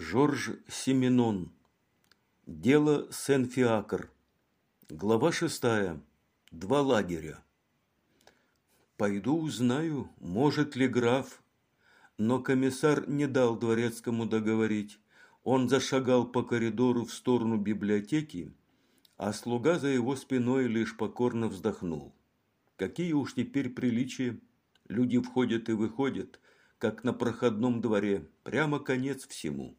Жорж Семенон. Дело Сен-Фиакр. Глава шестая. Два лагеря. Пойду узнаю, может ли граф. Но комиссар не дал дворецкому договорить. Он зашагал по коридору в сторону библиотеки, а слуга за его спиной лишь покорно вздохнул. Какие уж теперь приличия. Люди входят и выходят, как на проходном дворе. Прямо конец всему.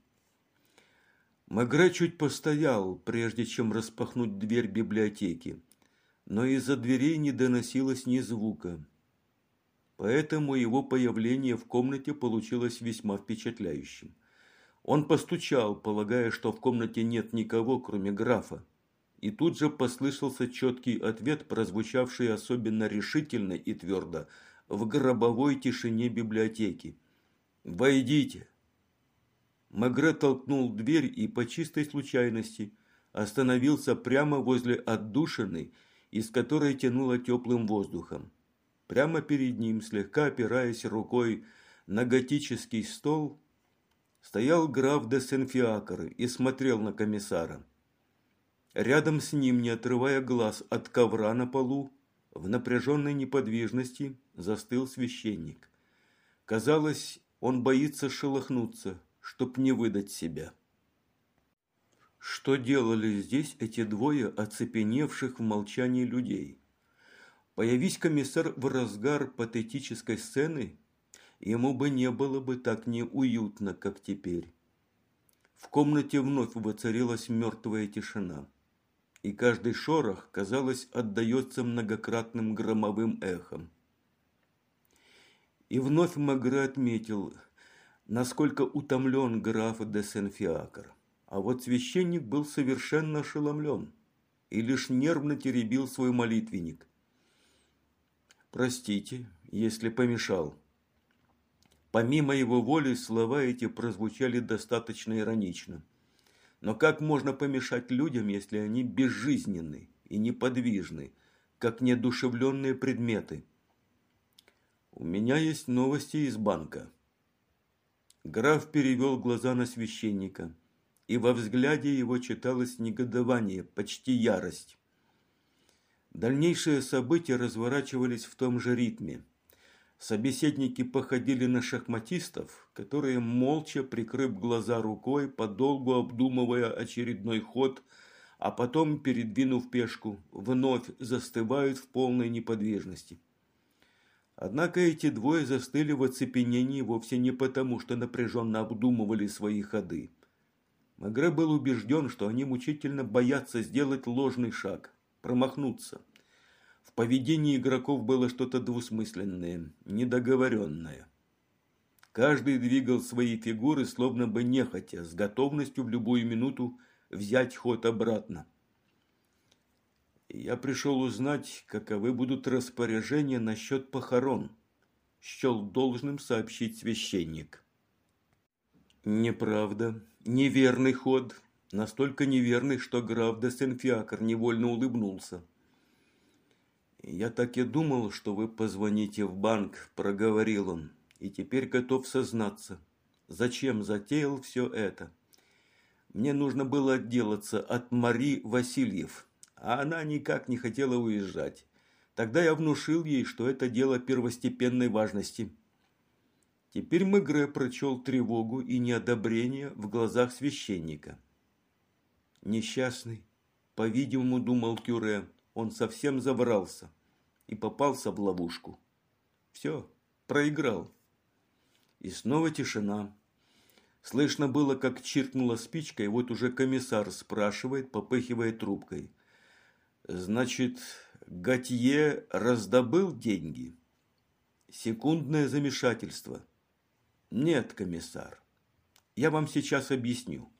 Магре чуть постоял, прежде чем распахнуть дверь библиотеки, но из-за дверей не доносилось ни звука. Поэтому его появление в комнате получилось весьма впечатляющим. Он постучал, полагая, что в комнате нет никого, кроме графа. И тут же послышался четкий ответ, прозвучавший особенно решительно и твердо в гробовой тишине библиотеки. «Войдите!» Магре толкнул дверь и по чистой случайности остановился прямо возле отдушины, из которой тянуло теплым воздухом. Прямо перед ним, слегка опираясь рукой на готический стол, стоял граф де Сенфиакр и смотрел на комиссара. Рядом с ним, не отрывая глаз от ковра на полу, в напряженной неподвижности застыл священник. Казалось, он боится шелохнуться, чтоб не выдать себя. Что делали здесь эти двое оцепеневших в молчании людей? Появись комиссар в разгар патетической сцены, ему бы не было бы так неуютно, как теперь. В комнате вновь воцарилась мертвая тишина, и каждый шорох, казалось, отдается многократным громовым эхом. И вновь Магре отметил – насколько утомлен граф де Сен-Фиакр. А вот священник был совершенно ошеломлен и лишь нервно теребил свой молитвенник. «Простите, если помешал». Помимо его воли, слова эти прозвучали достаточно иронично. Но как можно помешать людям, если они безжизненны и неподвижны, как неодушевленные предметы? У меня есть новости из банка. Граф перевел глаза на священника, и во взгляде его читалось негодование, почти ярость. Дальнейшие события разворачивались в том же ритме. Собеседники походили на шахматистов, которые, молча прикрыв глаза рукой, подолгу обдумывая очередной ход, а потом, передвинув пешку, вновь застывают в полной неподвижности. Однако эти двое застыли в оцепенении вовсе не потому, что напряженно обдумывали свои ходы. Магре был убежден, что они мучительно боятся сделать ложный шаг, промахнуться. В поведении игроков было что-то двусмысленное, недоговоренное. Каждый двигал свои фигуры, словно бы нехотя, с готовностью в любую минуту взять ход обратно я пришел узнать, каковы будут распоряжения насчет похорон. Счел должным сообщить священник. Неправда. Неверный ход. Настолько неверный, что граф де Сенфиакр невольно улыбнулся. «Я так и думал, что вы позвоните в банк», – проговорил он, – «и теперь готов сознаться. Зачем затеял все это? Мне нужно было отделаться от Мари Васильев» а она никак не хотела уезжать. Тогда я внушил ей, что это дело первостепенной важности. Теперь Мегре прочел тревогу и неодобрение в глазах священника. Несчастный, по-видимому, думал Кюре, он совсем забрался и попался в ловушку. Все, проиграл. И снова тишина. Слышно было, как чиркнула спичка, и вот уже комиссар спрашивает, попыхивая трубкой. Значит, Готье раздобыл деньги? Секундное замешательство. Нет, комиссар. Я вам сейчас объясню.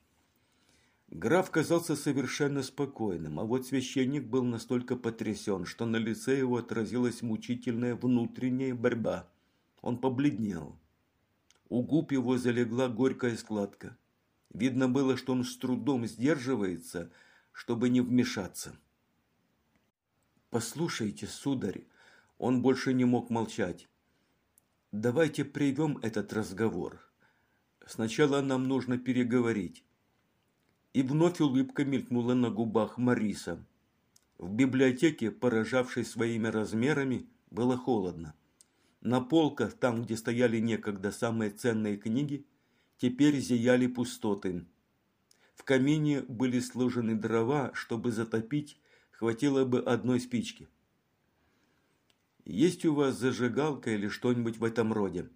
Граф казался совершенно спокойным, а вот священник был настолько потрясен, что на лице его отразилась мучительная внутренняя борьба. Он побледнел. У губ его залегла горькая складка. Видно было, что он с трудом сдерживается, чтобы не вмешаться. «Послушайте, сударь!» Он больше не мог молчать. «Давайте привем этот разговор. Сначала нам нужно переговорить. И вновь улыбка мелькнула на губах Мариса. В библиотеке, поражавшей своими размерами, было холодно. На полках, там, где стояли некогда самые ценные книги, теперь зияли пустоты. В камине были сложены дрова, чтобы затопить, хватило бы одной спички. Есть у вас зажигалка или что-нибудь в этом роде?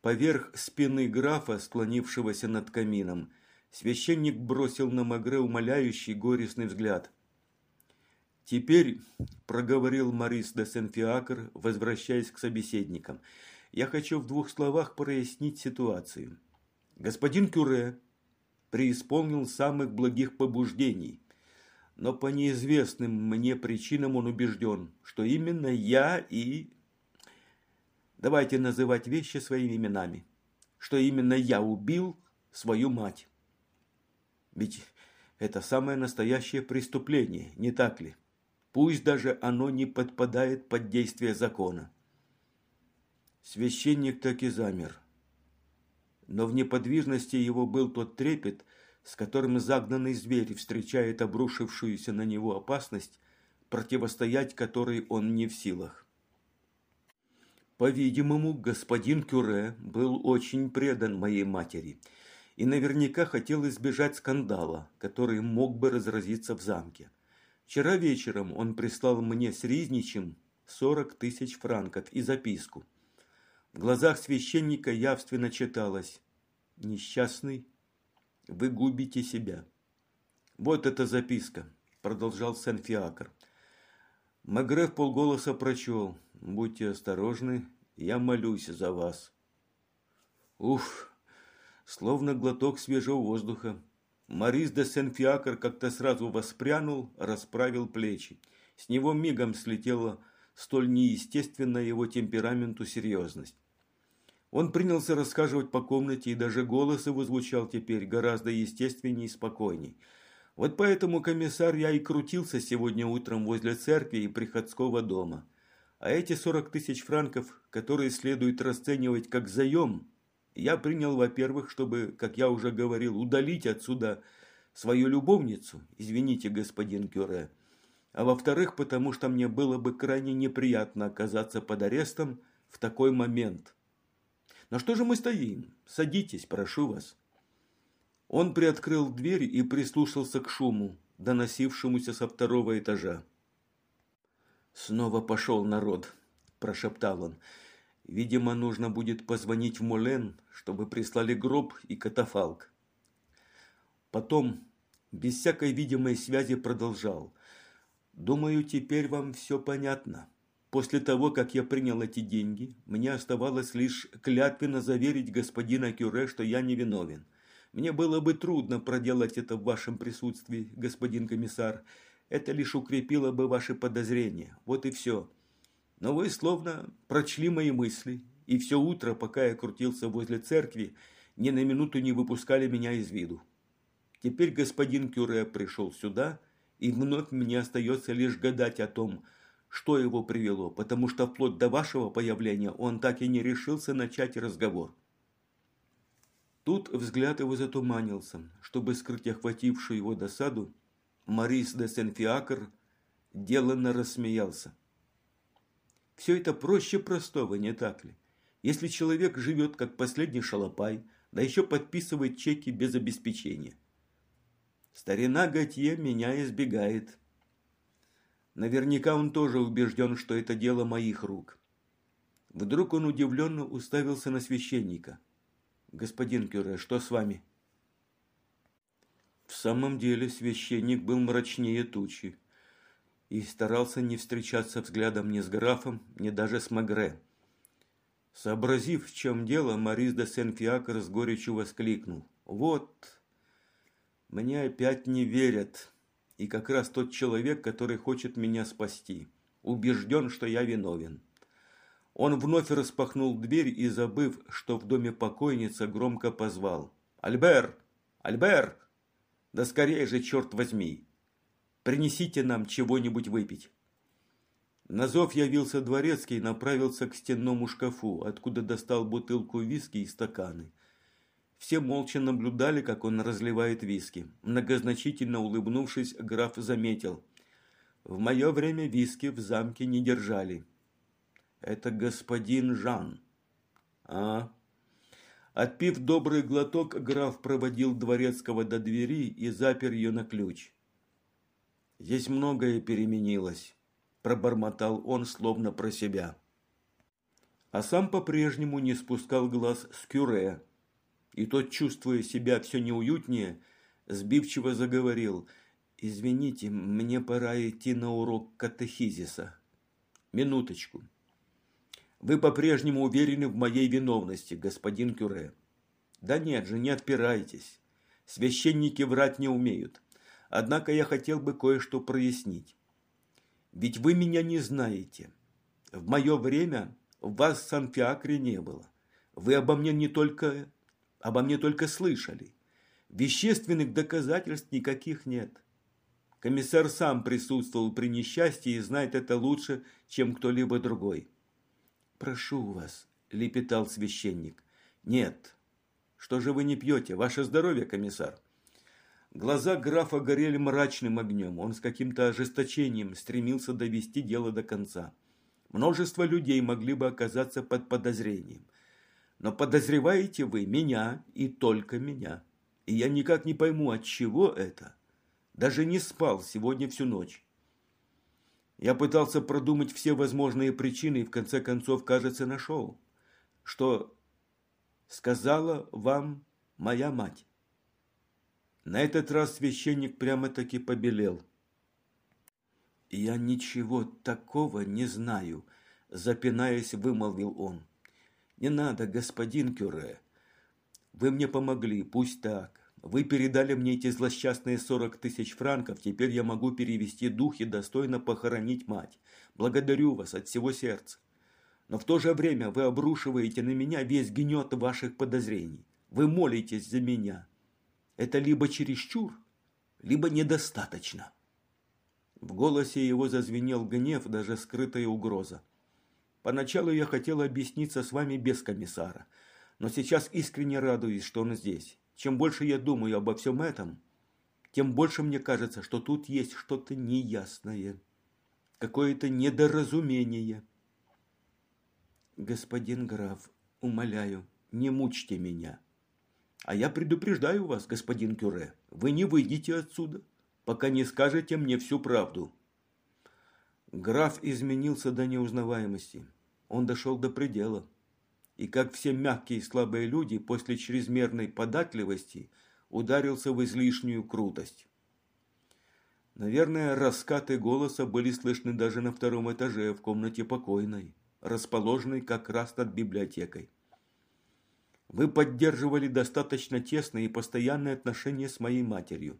Поверх спины графа, склонившегося над камином, священник бросил на Магре умоляющий горестный взгляд. «Теперь», – проговорил Марис де Сен-Фиакр, возвращаясь к собеседникам, – «я хочу в двух словах прояснить ситуацию. Господин Кюре преисполнил самых благих побуждений, но по неизвестным мне причинам он убежден, что именно я и... Давайте называть вещи своими именами, что именно я убил свою мать. Ведь это самое настоящее преступление, не так ли? Пусть даже оно не подпадает под действие закона. Священник так и замер. Но в неподвижности его был тот трепет, с которым загнанный зверь встречает обрушившуюся на него опасность, противостоять которой он не в силах. По-видимому, господин Кюре был очень предан моей матери – и наверняка хотел избежать скандала, который мог бы разразиться в замке. Вчера вечером он прислал мне с Ризничем 40 тысяч франков и записку. В глазах священника явственно читалось «Несчастный, вы губите себя». «Вот эта записка», – продолжал Сен-Фиакр. Магре в полголоса прочел «Будьте осторожны, я молюсь за вас». Уф, словно глоток свежего воздуха. Марис де Сен-Фиакр как-то сразу воспрянул, расправил плечи. С него мигом слетела столь неестественная его темпераменту серьезность. Он принялся рассказывать по комнате, и даже голос его звучал теперь гораздо естественнее и спокойней. Вот поэтому, комиссар, я и крутился сегодня утром возле церкви и приходского дома. А эти сорок тысяч франков, которые следует расценивать как заем, я принял, во-первых, чтобы, как я уже говорил, удалить отсюда свою любовницу, извините, господин Кюре, а во-вторых, потому что мне было бы крайне неприятно оказаться под арестом в такой момент. Но что же мы стоим? Садитесь, прошу вас. Он приоткрыл дверь и прислушался к шуму, доносившемуся со второго этажа. «Снова пошел народ», – прошептал он. Видимо, нужно будет позвонить в Мулен, чтобы прислали гроб и катафалк. Потом, без всякой видимой связи, продолжал. «Думаю, теперь вам все понятно. После того, как я принял эти деньги, мне оставалось лишь клятвенно заверить господина Кюре, что я не виновен. Мне было бы трудно проделать это в вашем присутствии, господин комиссар. Это лишь укрепило бы ваши подозрения. Вот и все. Но вы словно прочли мои мысли, и все утро, пока я крутился возле церкви, ни на минуту не выпускали меня из виду. Теперь господин Кюре пришел сюда, и вновь мне остается лишь гадать о том, что его привело, потому что вплоть до вашего появления он так и не решился начать разговор. Тут взгляд его затуманился. Чтобы скрыть охватившую его досаду, Марис де Сен-Фиакр деланно рассмеялся. Все это проще простого, не так ли? Если человек живет как последний шалопай, да еще подписывает чеки без обеспечения. Старина Готье меня избегает. Наверняка он тоже убежден, что это дело моих рук. Вдруг он удивленно уставился на священника. «Господин Кюре, что с вами?» В самом деле священник был мрачнее тучи и старался не встречаться взглядом ни с графом, ни даже с Магре. Сообразив, в чем дело, Марис де Сен-Фиакр с горечью воскликнул. «Вот, мне опять не верят, и как раз тот человек, который хочет меня спасти, убежден, что я виновен». Он вновь распахнул дверь и, забыв, что в доме покойница, громко позвал. «Альбер! Альбер! Да скорее же, черт возьми!» Принесите нам чего-нибудь выпить». На зов явился дворецкий и направился к стенному шкафу, откуда достал бутылку виски и стаканы. Все молча наблюдали, как он разливает виски. Многозначительно улыбнувшись, граф заметил. «В мое время виски в замке не держали». «Это господин Жан». «А?» Отпив добрый глоток, граф проводил дворецкого до двери и запер ее на ключ. «Здесь многое переменилось», – пробормотал он, словно про себя. А сам по-прежнему не спускал глаз с Кюре, и тот, чувствуя себя все неуютнее, сбивчиво заговорил. «Извините, мне пора идти на урок катехизиса». «Минуточку. Вы по-прежнему уверены в моей виновности, господин Кюре?» «Да нет же, не отпирайтесь. Священники врать не умеют. Однако я хотел бы кое-что прояснить. Ведь вы меня не знаете. В мое время вас в Сан-Фиакре не было. Вы обо мне не только Обо мне только слышали. Вещественных доказательств никаких нет. Комиссар сам присутствовал при несчастье и знает это лучше, чем кто-либо другой. «Прошу вас», – лепетал священник. «Нет. Что же вы не пьете? Ваше здоровье, комиссар?» Глаза графа горели мрачным огнем. Он с каким-то ожесточением стремился довести дело до конца. Множество людей могли бы оказаться под подозрением – но подозреваете вы меня и только меня. И я никак не пойму, от чего это. Даже не спал сегодня всю ночь. Я пытался продумать все возможные причины и в конце концов, кажется, нашел. Что сказала вам моя мать. На этот раз священник прямо-таки побелел. «Я ничего такого не знаю», – запинаясь, вымолвил он. Не надо, господин Кюре. Вы мне помогли, пусть так. Вы передали мне эти злосчастные сорок тысяч франков, теперь я могу перевести дух и достойно похоронить мать. Благодарю вас от всего сердца. Но в то же время вы обрушиваете на меня весь гнет ваших подозрений. Вы молитесь за меня. Это либо чересчур, либо недостаточно. В голосе его зазвенел гнев, даже скрытая угроза. Поначалу я хотела объясниться с вами без комиссара, но сейчас искренне радуюсь, что он здесь. Чем больше я думаю обо всем этом, тем больше мне кажется, что тут есть что-то неясное, какое-то недоразумение. Господин граф, умоляю, не мучьте меня. А я предупреждаю вас, господин Кюре, вы не выйдете отсюда, пока не скажете мне всю правду. Граф изменился до неузнаваемости. Он дошел до предела. И как все мягкие и слабые люди, после чрезмерной податливости ударился в излишнюю крутость. Наверное, раскаты голоса были слышны даже на втором этаже в комнате покойной, расположенной как раз над библиотекой. Вы поддерживали достаточно тесные и постоянные отношения с моей матерью.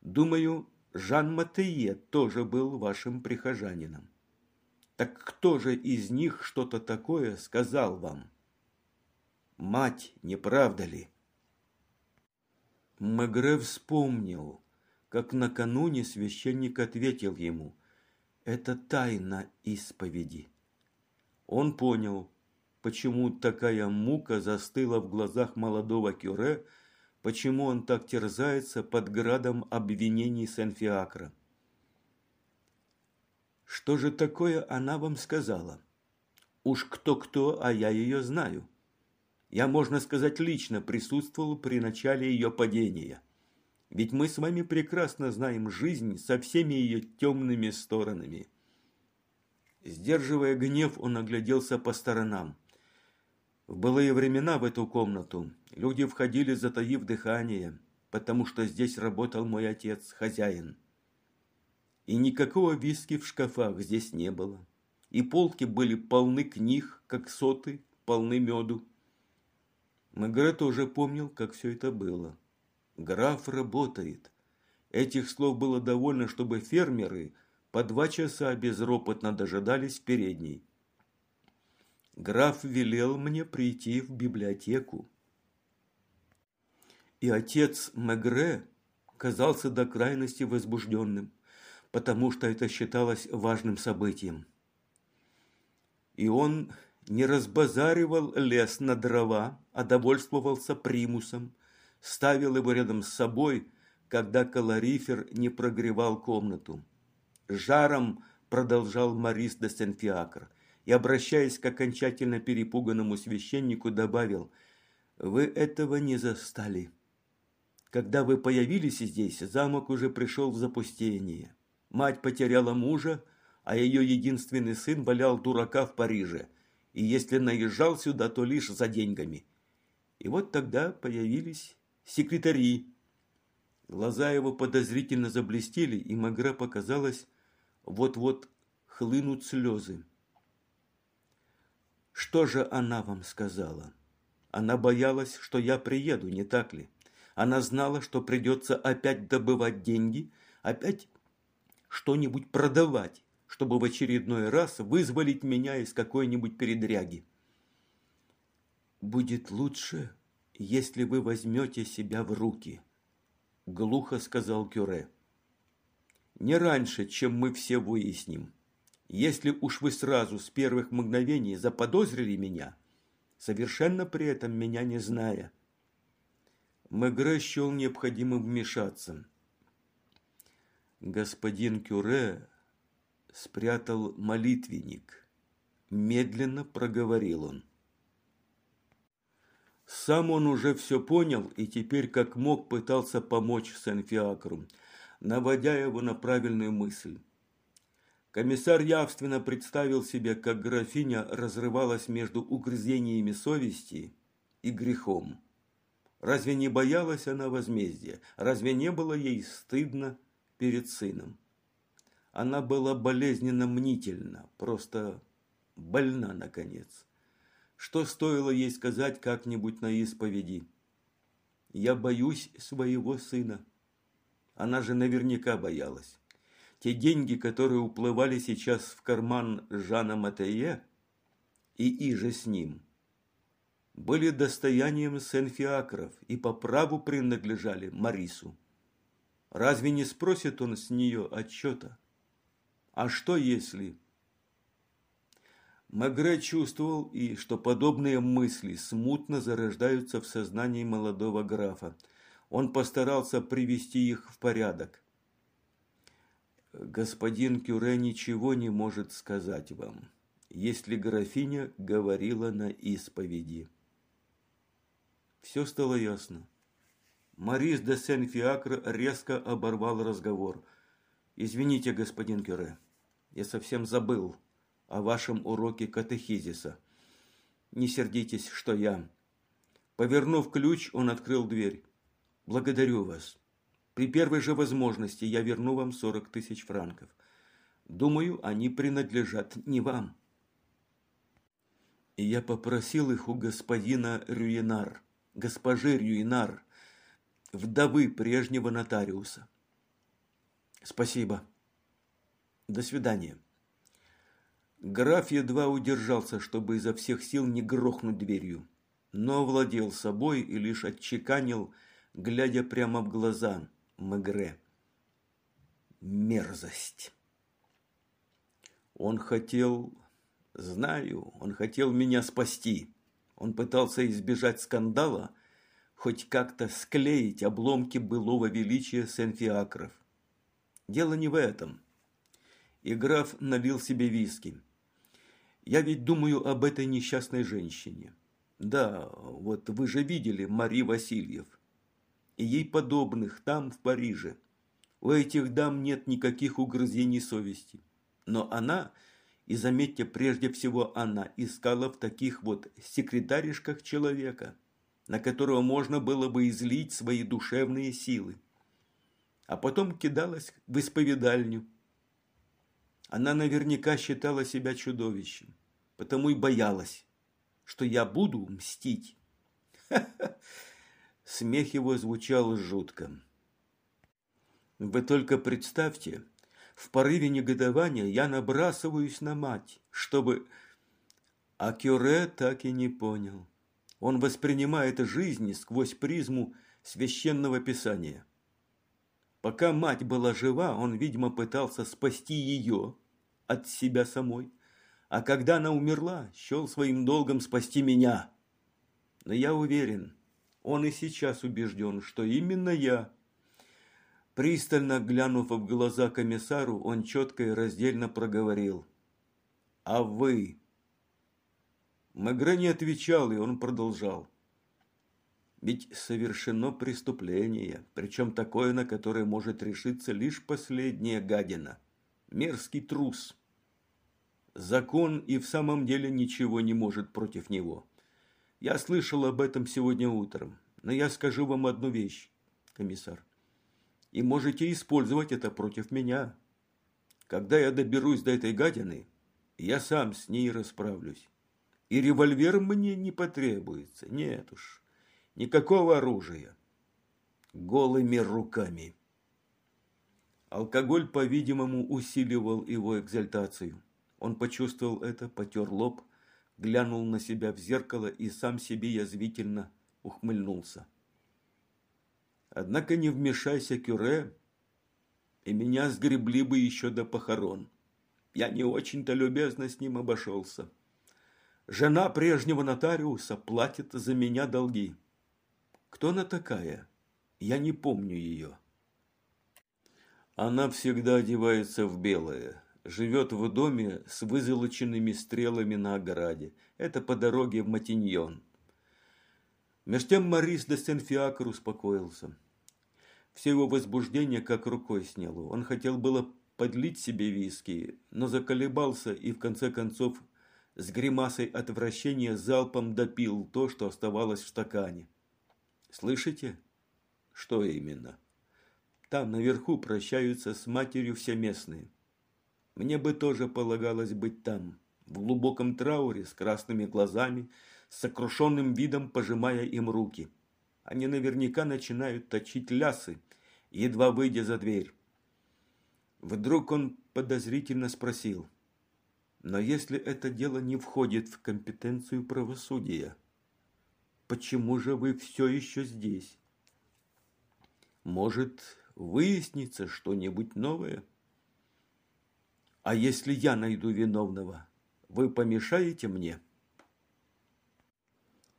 Думаю, Жан Матее тоже был вашим прихожанином. Так кто же из них что-то такое сказал вам? Мать, не правда ли? Мегре вспомнил, как накануне священник ответил ему, это тайна исповеди. Он понял, почему такая мука застыла в глазах молодого кюре, почему он так терзается под градом обвинений Сен-Фиакра. Что же такое она вам сказала? Уж кто-кто, а я ее знаю. Я, можно сказать, лично присутствовал при начале ее падения. Ведь мы с вами прекрасно знаем жизнь со всеми ее темными сторонами. Сдерживая гнев, он огляделся по сторонам. В былые времена в эту комнату люди входили, затаив дыхание, потому что здесь работал мой отец, хозяин. И никакого виски в шкафах здесь не было. И полки были полны книг, как соты, полны меду. Мегре тоже помнил, как все это было. Граф работает. Этих слов было довольно, чтобы фермеры по два часа безропотно дожидались передней граф велел мне прийти в библиотеку. И отец Мегре казался до крайности возбужденным, потому что это считалось важным событием. И он не разбазаривал лес на дрова, а довольствовался примусом, ставил его рядом с собой, когда калорифер не прогревал комнату. Жаром продолжал Марис де Сен-Фиакр и, обращаясь к окончательно перепуганному священнику, добавил, «Вы этого не застали. Когда вы появились здесь, замок уже пришел в запустение. Мать потеряла мужа, а ее единственный сын валял дурака в Париже, и если наезжал сюда, то лишь за деньгами. И вот тогда появились секретари. Глаза его подозрительно заблестели, и Магра показалось, вот-вот хлынут слезы. Что же она вам сказала? Она боялась, что я приеду, не так ли? Она знала, что придется опять добывать деньги, опять что-нибудь продавать, чтобы в очередной раз вызволить меня из какой-нибудь передряги. «Будет лучше, если вы возьмете себя в руки», – глухо сказал Кюре. «Не раньше, чем мы все выясним. Если уж вы сразу с первых мгновений заподозрили меня, совершенно при этом меня не зная». Мегре счел необходимым вмешаться. Господин Кюре спрятал молитвенник. Медленно проговорил он. Сам он уже все понял и теперь как мог пытался помочь Сен-Фиакру, наводя его на правильную мысль. Комиссар явственно представил себе, как графиня разрывалась между угрызениями совести и грехом. Разве не боялась она возмездия? Разве не было ей стыдно перед сыном? Она была болезненно мнительна, просто больна, наконец. Что стоило ей сказать как-нибудь на исповеди? «Я боюсь своего сына». Она же наверняка боялась. Те деньги, которые уплывали сейчас в карман Жана Матее и иже с ним, были достоянием Сен-Фиакров и по праву принадлежали Марису. Разве не спросит он с нее отчета? А что если... Магре чувствовал и, что подобные мысли смутно зарождаются в сознании молодого графа. Он постарался привести их в порядок. «Господин Кюре ничего не может сказать вам, если графиня говорила на исповеди». Все стало ясно. Марис де Сен-Фиакр резко оборвал разговор. «Извините, господин Кюре, я совсем забыл о вашем уроке катехизиса. Не сердитесь, что я...» Повернув ключ, он открыл дверь. «Благодарю вас. При первой же возможности я верну вам сорок тысяч франков. Думаю, они принадлежат не вам». И я попросил их у господина Рюинар госпожи Рюинар, вдовы прежнего нотариуса. Спасибо. До свидания. Граф едва удержался, чтобы изо всех сил не грохнуть дверью, но овладел собой и лишь отчеканил, глядя прямо в глаза Мегре. Мерзость. Он хотел, знаю, он хотел меня спасти. Он пытался избежать скандала, хоть как-то склеить обломки былого величия Сен-Фиакров. Дело не в этом. И граф налил себе виски. Я ведь думаю об этой несчастной женщине. Да, вот вы же видели Мари Васильев. И ей подобных там, в Париже. У этих дам нет никаких угрызений совести. Но она и заметьте, прежде всего она искала в таких вот секретаришках человека, на которого можно было бы излить свои душевные силы. А потом кидалась в исповедальню. Она наверняка считала себя чудовищем, потому и боялась, что я буду мстить. Смех его звучал жутко. Вы только представьте, в порыве негодования я набрасываюсь на мать, чтобы... А Кюре так и не понял. Он воспринимает жизнь сквозь призму священного писания. Пока мать была жива, он, видимо, пытался спасти ее от себя самой. а когда она умерла, счел своим долгом спасти меня. Но я уверен, он и сейчас убежден, что именно я. Пристально глянув в глаза комиссару, он четко и раздельно проговорил. «А вы?» Мегре не отвечал, и он продолжал. Ведь совершено преступление, причем такое, на которое может решиться лишь последняя гадина. Мерзкий трус. Закон и в самом деле ничего не может против него. Я слышал об этом сегодня утром, но я скажу вам одну вещь, комиссар. И можете использовать это против меня. Когда я доберусь до этой гадины, я сам с ней расправлюсь. И револьвер мне не потребуется. Нет уж. Никакого оружия. Голыми руками. Алкоголь, по-видимому, усиливал его экзальтацию. Он почувствовал это, потер лоб, глянул на себя в зеркало и сам себе язвительно ухмыльнулся. Однако не вмешайся, Кюре, и меня сгребли бы еще до похорон. Я не очень-то любезно с ним обошелся. Жена прежнего нотариуса платит за меня долги. Кто она такая? Я не помню ее. Она всегда одевается в белое, живет в доме с вызолоченными стрелами на ограде. Это по дороге в Матиньон. Меж тем Марис де Сен-Фиакр успокоился. Все его возбуждение как рукой сняло. Он хотел было подлить себе виски, но заколебался и в конце концов с гримасой отвращения залпом допил то, что оставалось в стакане. Слышите? Что именно? Там наверху прощаются с матерью все местные. Мне бы тоже полагалось быть там, в глубоком трауре, с красными глазами, с сокрушенным видом пожимая им руки. Они наверняка начинают точить лясы, едва выйдя за дверь. Вдруг он подозрительно спросил, «Но если это дело не входит в компетенцию правосудия, почему же вы все еще здесь? Может, выяснится что-нибудь новое?» А если я найду виновного, вы помешаете мне?»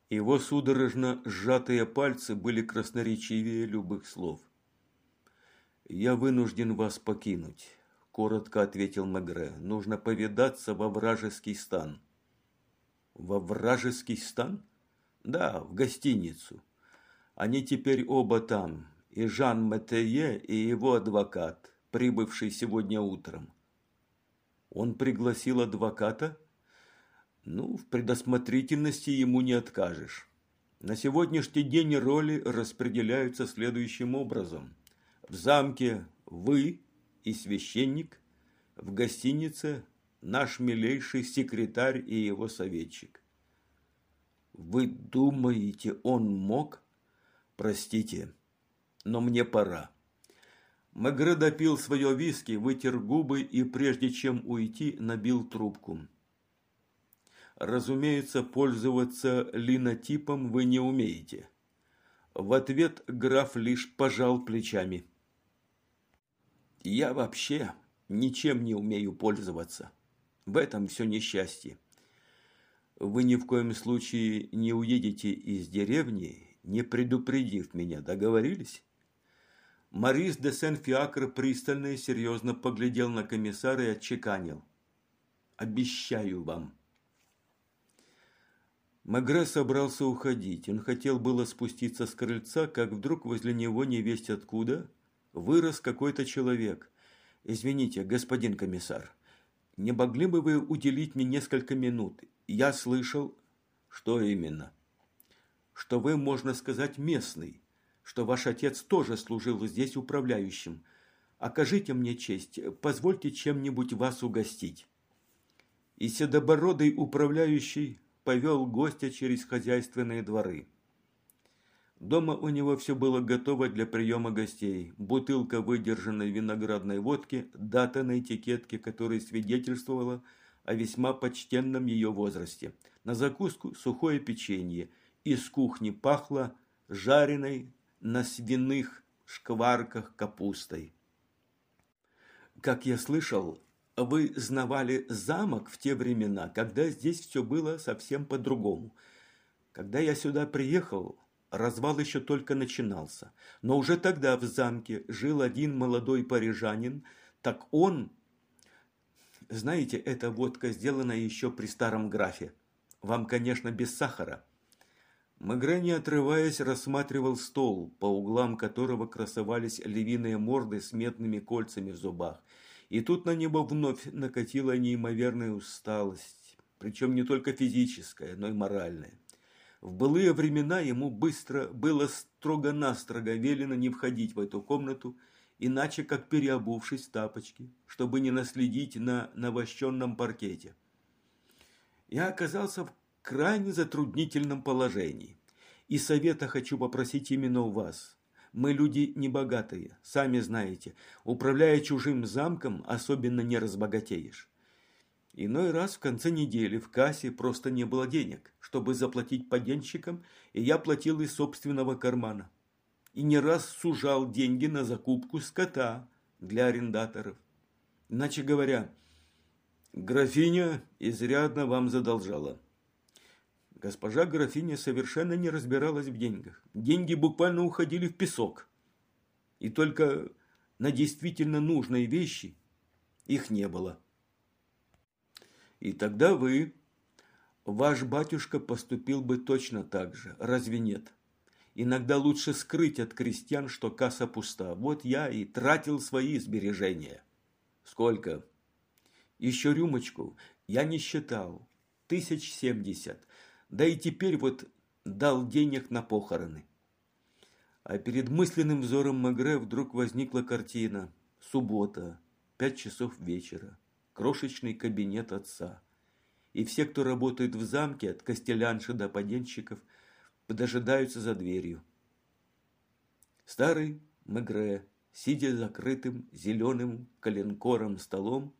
Его судорожно сжатые пальцы были красноречивее любых слов. «Я вынужден вас покинуть», – коротко ответил Мегре. «Нужно повидаться во вражеский стан». «Во вражеский стан?» «Да, в гостиницу. Они теперь оба там, и Жан Метее, и его адвокат, прибывший сегодня утром. Он пригласил адвоката? Ну, в предосмотрительности ему не откажешь. На сегодняшний день роли распределяются следующим образом. В замке вы и священник, в гостинице наш милейший секретарь и его советчик. Вы думаете, он мог? Простите, но мне пора. Мегре допил свое виски, вытер губы и, прежде чем уйти, набил трубку. Разумеется, пользоваться линотипом вы не умеете. В ответ граф лишь пожал плечами. Я вообще ничем не умею пользоваться. В этом все несчастье. Вы ни в коем случае не уедете из деревни, не предупредив меня, договорились? Марис де Сен-Фиакр пристально и серьезно поглядел на комиссара и отчеканил. «Обещаю вам». Магре собрался уходить. Он хотел было спуститься с крыльца, как вдруг возле него невесть откуда вырос какой-то человек. «Извините, господин комиссар, не могли бы вы уделить мне несколько минут? Я слышал...» «Что именно?» «Что вы, можно сказать, местный что ваш отец тоже служил здесь управляющим. Окажите мне честь, позвольте чем-нибудь вас угостить». И седобородый управляющий повел гостя через хозяйственные дворы. Дома у него все было готово для приема гостей. Бутылка выдержанной виноградной водки, дата на этикетке, которая свидетельствовала о весьма почтенном ее возрасте. На закуску сухое печенье. Из кухни пахло жареной на свиных шкварках капустой. Как я слышал, вы знавали замок в те времена, когда здесь все было совсем по-другому. Когда я сюда приехал, развал еще только начинался. Но уже тогда в замке жил один молодой парижанин, так он... Знаете, эта водка сделана еще при старом графе. Вам, конечно, без сахара. Мегре, не отрываясь, рассматривал стол, по углам которого красовались львиные морды с медными кольцами в зубах. И тут на него вновь накатила неимоверная усталость, причем не только физическая, но и моральная. В былые времена ему быстро было строго-настрого велено не входить в эту комнату, иначе как переобувшись в тапочки, чтобы не наследить на навощенном паркете. Я оказался в крайне затруднительном положении, и совета хочу попросить именно у вас. Мы люди небогатые, сами знаете, управляя чужим замком, особенно не разбогатеешь. Иной раз в конце недели в кассе просто не было денег, чтобы заплатить поденщикам, и я платил из собственного кармана. И не раз сужал деньги на закупку скота для арендаторов. Иначе говоря, графиня изрядно вам задолжала. Госпожа графиня совершенно не разбиралась в деньгах. Деньги буквально уходили в песок. И только на действительно нужные вещи их не было. И тогда вы, ваш батюшка поступил бы точно так же, разве нет? Иногда лучше скрыть от крестьян, что касса пуста. Вот я и тратил свои сбережения. Сколько? Еще рюмочку. Я не считал. Тысяч семьдесят. Да и теперь вот дал денег на похороны. А перед мысленным взором Магре вдруг возникла картина. Суббота, пять часов вечера крошечный кабинет отца. И все, кто работает в замке, от костелянши до поденщиков, подожидаются за дверью. Старый Мегре, сидя закрытым зеленым коленкором столом,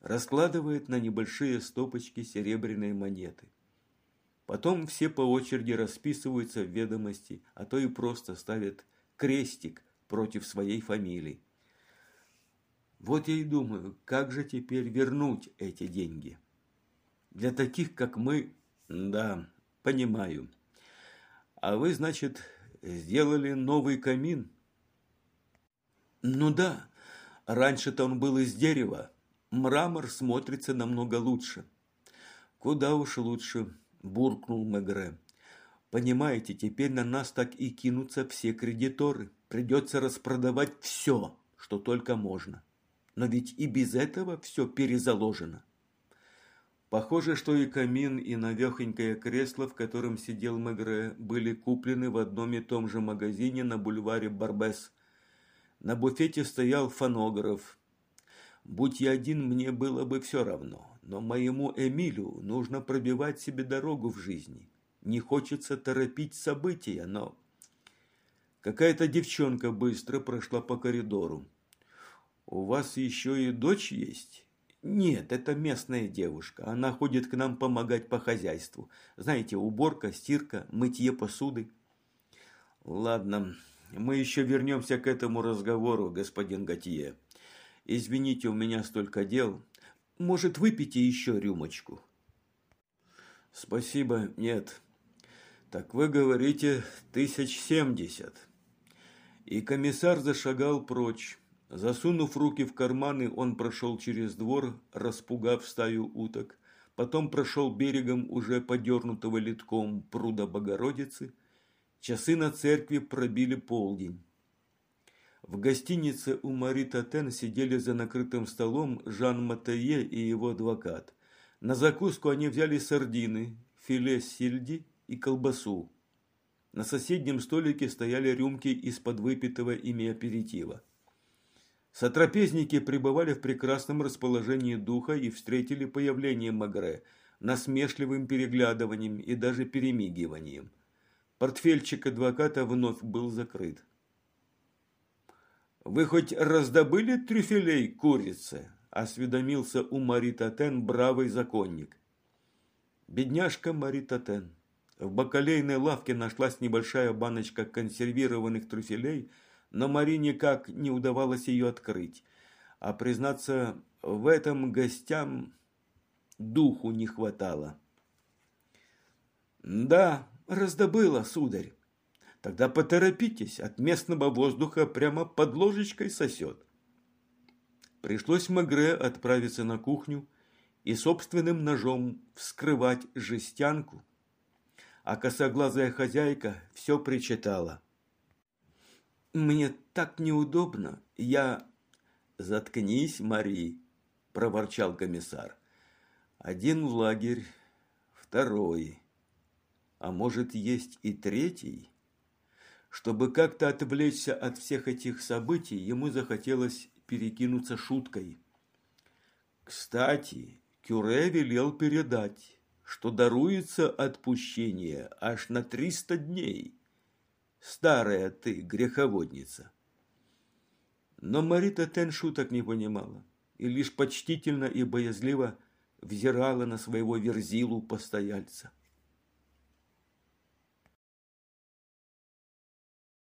раскладывает на небольшие стопочки серебряные монеты. Потом все по очереди расписываются в ведомости, а то и просто ставят крестик против своей фамилии. Вот я и думаю, как же теперь вернуть эти деньги? Для таких, как мы, да, понимаю. А вы, значит, сделали новый камин? Ну да, раньше-то он был из дерева. Мрамор смотрится намного лучше. Куда уж лучше, буркнул Мегре. Понимаете, теперь на нас так и кинутся все кредиторы. Придется распродавать все, что только можно. Но ведь и без этого все перезаложено. Похоже, что и камин, и навехонькое кресло, в котором сидел Мегре, были куплены в одном и том же магазине на бульваре Барбес. На буфете стоял фонограф. Будь я один, мне было бы все равно, но моему Эмилю нужно пробивать себе дорогу в жизни. Не хочется торопить события, но... Какая-то девчонка быстро прошла по коридору. «У вас еще и дочь есть?» «Нет, это местная девушка. Она ходит к нам помогать по хозяйству. Знаете, уборка, стирка, мытье посуды». «Ладно, мы еще вернемся к этому разговору, господин Готье. Извините, у меня столько дел. Может, выпейте еще рюмочку?» «Спасибо, нет. Так вы говорите, тысяч семьдесят». И комиссар зашагал прочь. Засунув руки в карманы, он прошел через двор, распугав стаю уток, потом прошел берегом уже подернутого литком пруда Богородицы. Часы на церкви пробили полдень. В гостинице у Мари Татен сидели за накрытым столом Жан Матее и его адвокат. На закуску они взяли сардины, филе сельди и колбасу. На соседнем столике стояли рюмки из-под выпитого ими аперитива. Сотрапезники пребывали в прекрасном расположении духа и встретили появление Магре насмешливым переглядыванием и даже перемигиванием. Портфельчик адвоката вновь был закрыт. «Вы хоть раздобыли трюфелей курицы?» – осведомился у Мари Татен бравый законник. Бедняжка Мари Татен. В бакалейной лавке нашлась небольшая баночка консервированных трюфелей – но Мари никак не удавалось ее открыть. а, признаться, в этом гостям духу не хватало. «Да, раздобыла, сударь. Тогда поторопитесь, от местного воздуха прямо под ложечкой сосет». Пришлось Магре отправиться на кухню и собственным ножом вскрывать жестянку, а косоглазая хозяйка все причитала. «Мне так неудобно, я...» «Заткнись, Мари», – проворчал комиссар. «Один лагерь, второй, а может, есть и третий?» Чтобы как-то отвлечься от всех этих событий, ему захотелось перекинуться шуткой. Кстати, Кюре велел передать, что даруется отпущение аж на триста дней. Старая ты, греховодница. Но Марита Тен шуток не понимала и лишь почтительно и боязливо взирала на своего верзилу постояльца.